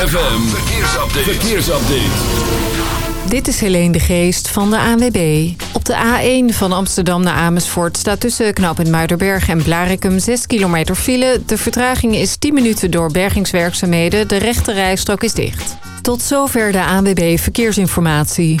ZFM, verkeersupdate. Dit is Helene de Geest van de ANWB. Op de A1 van Amsterdam naar Amersfoort staat tussen knooppunt Muiderberg en Blarikum 6 kilometer file. De vertraging is 10 minuten door bergingswerkzaamheden. De rechte rijstrook is dicht. Tot zover de ANWB Verkeersinformatie.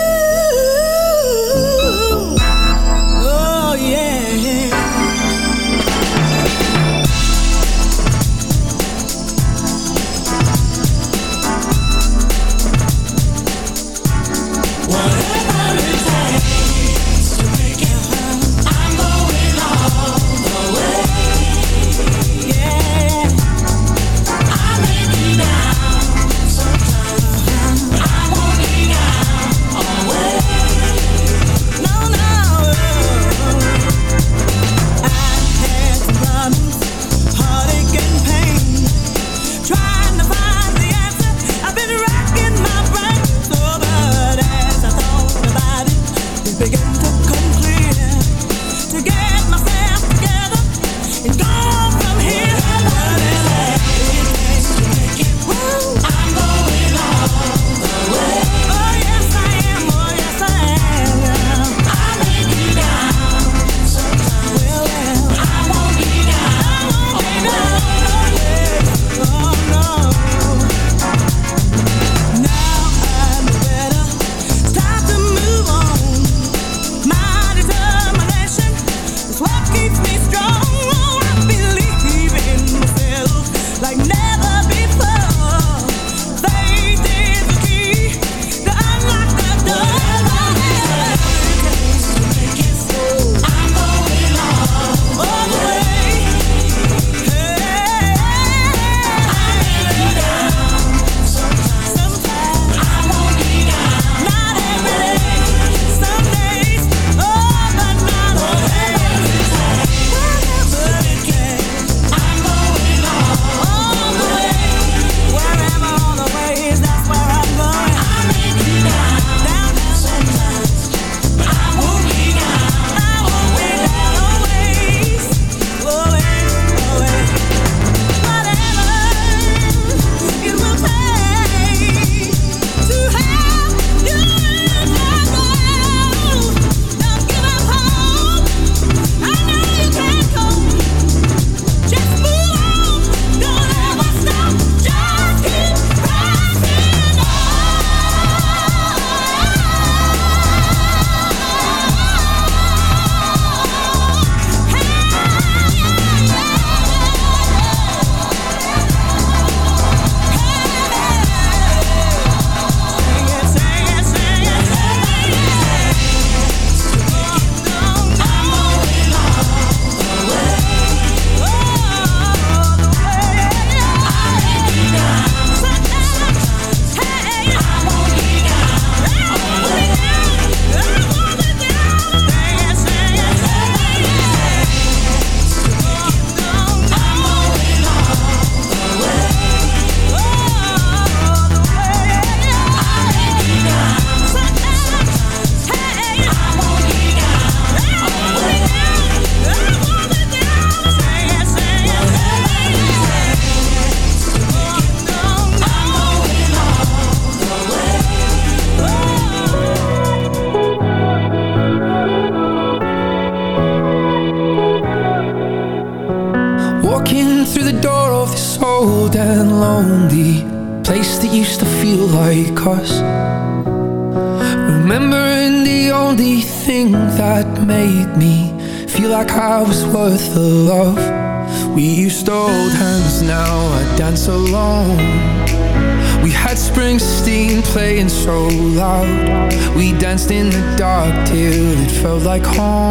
like home.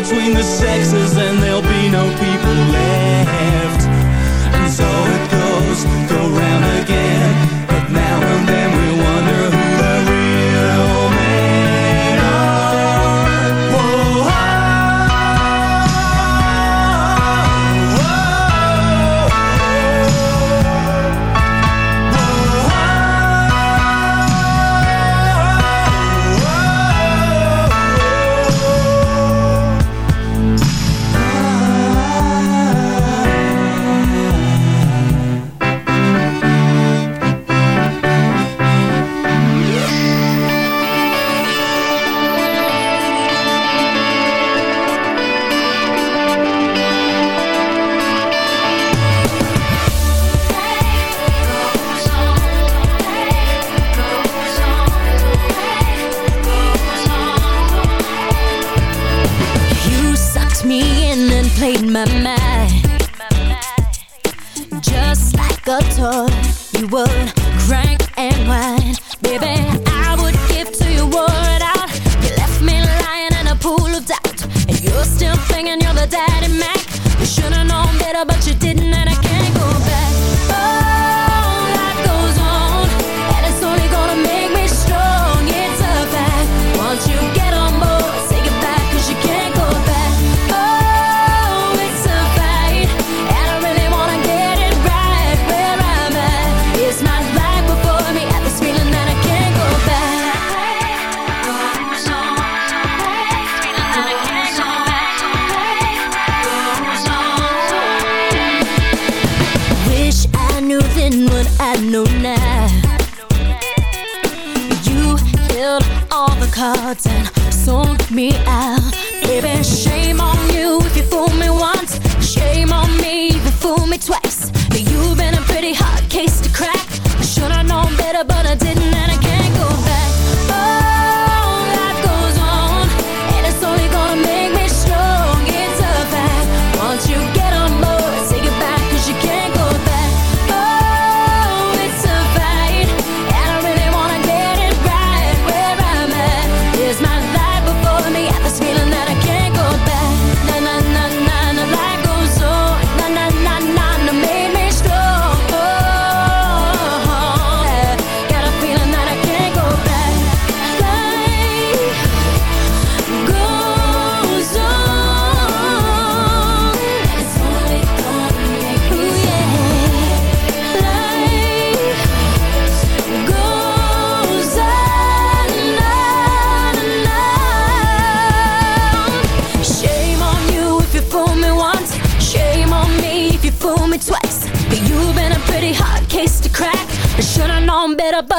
between the sexes and there'll be no people left. but you didn't.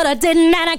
good, didn't I?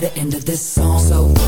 by the end of this song. So.